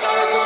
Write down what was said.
sorry for